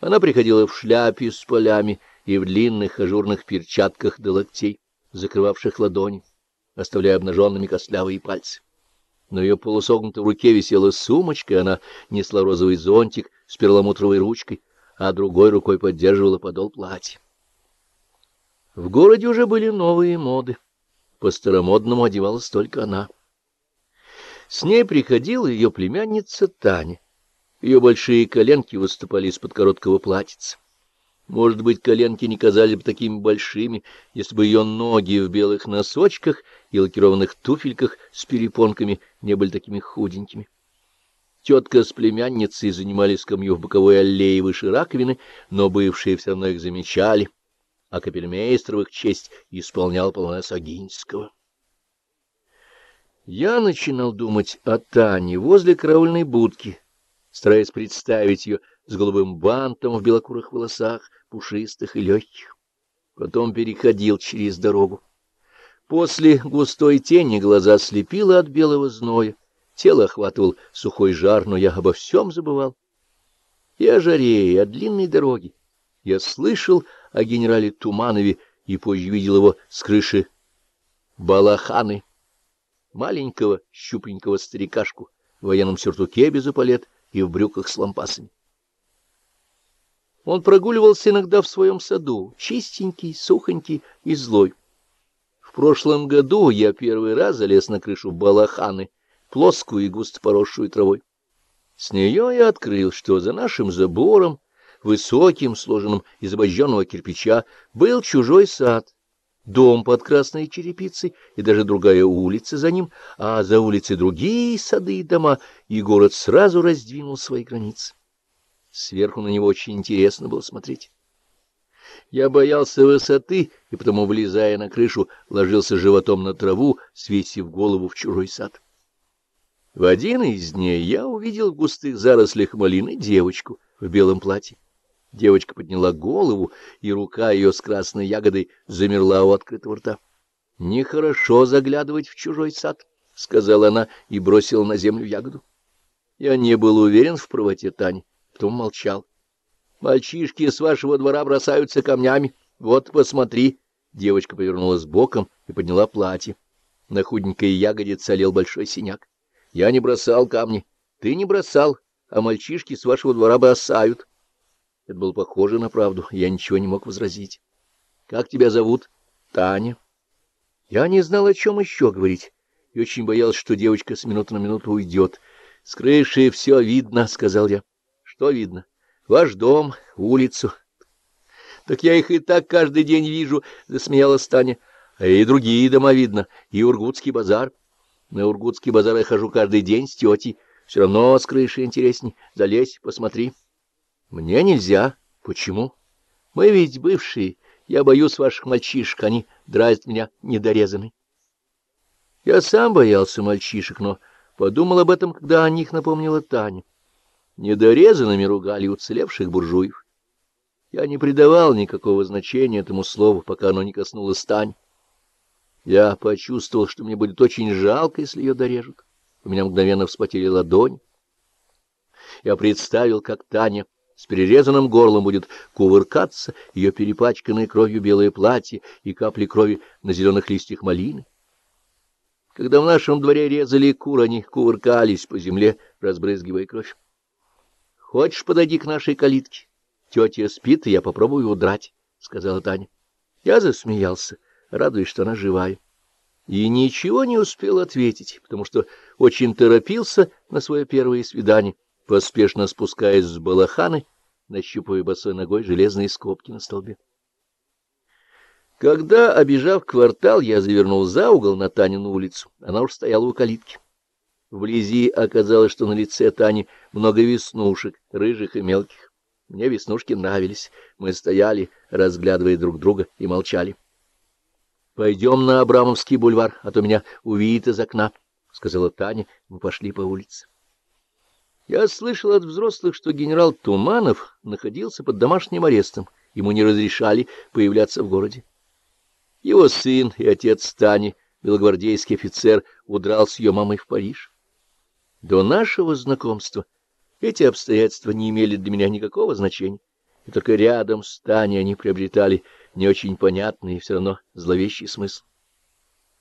Она приходила в шляпе с полями и в длинных ажурных перчатках до локтей, закрывавших ладони, оставляя обнаженными костлявые пальцы. На ее полусогнутой руке висела сумочка, и она несла розовый зонтик с перламутровой ручкой, а другой рукой поддерживала подол платья. В городе уже были новые моды. По-старомодному одевалась только она. С ней приходила ее племянница Таня. Ее большие коленки выступали из-под короткого платьица. Может быть, коленки не казались бы такими большими, если бы ее ноги в белых носочках и лакированных туфельках с перепонками не были такими худенькими. Тетка с племянницей занимали скамью в боковой аллее выше раковины, но бывшие все равно их замечали, а капельмейстер в их честь исполнял полонез Агинского. Я начинал думать о Тане возле караульной будки, стараясь представить ее с голубым бантом в белокурых волосах, пушистых и легких. Потом переходил через дорогу. После густой тени глаза слепило от белого зноя, тело охватывал сухой жар, но я обо всем забывал. И о жаре, и о длинной дороге. Я слышал о генерале Туманове и позже видел его с крыши Балаханы маленького щупленького старикашку в военном сюртуке без эполет и в брюках с лампасами. Он прогуливался иногда в своем саду, чистенький, сухонький и злой. В прошлом году я первый раз залез на крышу балаханы, плоскую и густо поросшую травой. С нее я открыл, что за нашим забором, высоким, сложенным из обожженного кирпича, был чужой сад, дом под красной черепицей и даже другая улица за ним, а за улицей другие сады и дома, и город сразу раздвинул свои границы. Сверху на него очень интересно было смотреть. Я боялся высоты, и потому, влезая на крышу, ложился животом на траву, свесив голову в чужой сад. В один из дней я увидел в густых зарослях малины девочку в белом платье. Девочка подняла голову, и рука ее с красной ягодой замерла у открытого рта. — Нехорошо заглядывать в чужой сад, — сказала она и бросила на землю ягоду. Я не был уверен в правоте Тани, потом молчал. — Мальчишки с вашего двора бросаются камнями. Вот, посмотри. Девочка повернулась боком и подняла платье. На худенькой ягодице олел большой синяк. — Я не бросал камни. Ты не бросал, а мальчишки с вашего двора бросают. Это было похоже на правду, я ничего не мог возразить. — Как тебя зовут? — Таня. Я не знал, о чем еще говорить, и очень боялся, что девочка с минуты на минуту уйдет. — С крыши все видно, — сказал я. — Что видно? — Ваш дом, улицу. — Так я их и так каждый день вижу, — засмеялась Таня. — И другие дома видно, и Ургутский базар. На Ургутский базар я хожу каждый день с тетей. Все равно с крыши интересней. Залезь, посмотри. — мне нельзя. Почему? Мы ведь бывшие. Я боюсь ваших мальчишек, они дразнят меня недорезанной. Я сам боялся мальчишек, но подумал об этом, когда о них напомнила Таня. Недорезанными ругали уцелевших буржуев. Я не придавал никакого значения этому слову, пока оно не коснулось Тань. Я почувствовал, что мне будет очень жалко, если ее дорежут. У меня мгновенно вспотели ладони. Я представил, как Таня с перерезанным горлом будет кувыркаться ее перепачканное кровью белое платье и капли крови на зеленых листьях малины. Когда в нашем дворе резали кур, они кувыркались по земле, разбрызгивая кровь. — Хочешь, подойди к нашей калитке? Тетя спит, и я попробую удрать, — сказала Таня. Я засмеялся, радуясь, что она живая. И ничего не успел ответить, потому что очень торопился на свое первое свидание поспешно спускаясь с балаханы, нащупывая босой ногой железные скобки на столбе. Когда, обежав квартал, я завернул за угол на Танину улицу, она уж стояла у калитки. Вблизи оказалось, что на лице Тани много веснушек, рыжих и мелких. Мне веснушки нравились. Мы стояли, разглядывая друг друга, и молчали. — Пойдем на Абрамовский бульвар, а то меня увидит из окна, — сказала Таня. Мы пошли по улице. Я слышал от взрослых, что генерал Туманов находился под домашним арестом, ему не разрешали появляться в городе. Его сын и отец Тани, белогвардейский офицер, удрал с ее мамой в Париж. До нашего знакомства эти обстоятельства не имели для меня никакого значения. и только рядом с Таней они приобретали не очень понятный и все равно зловещий смысл.